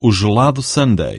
o gelado Sunday.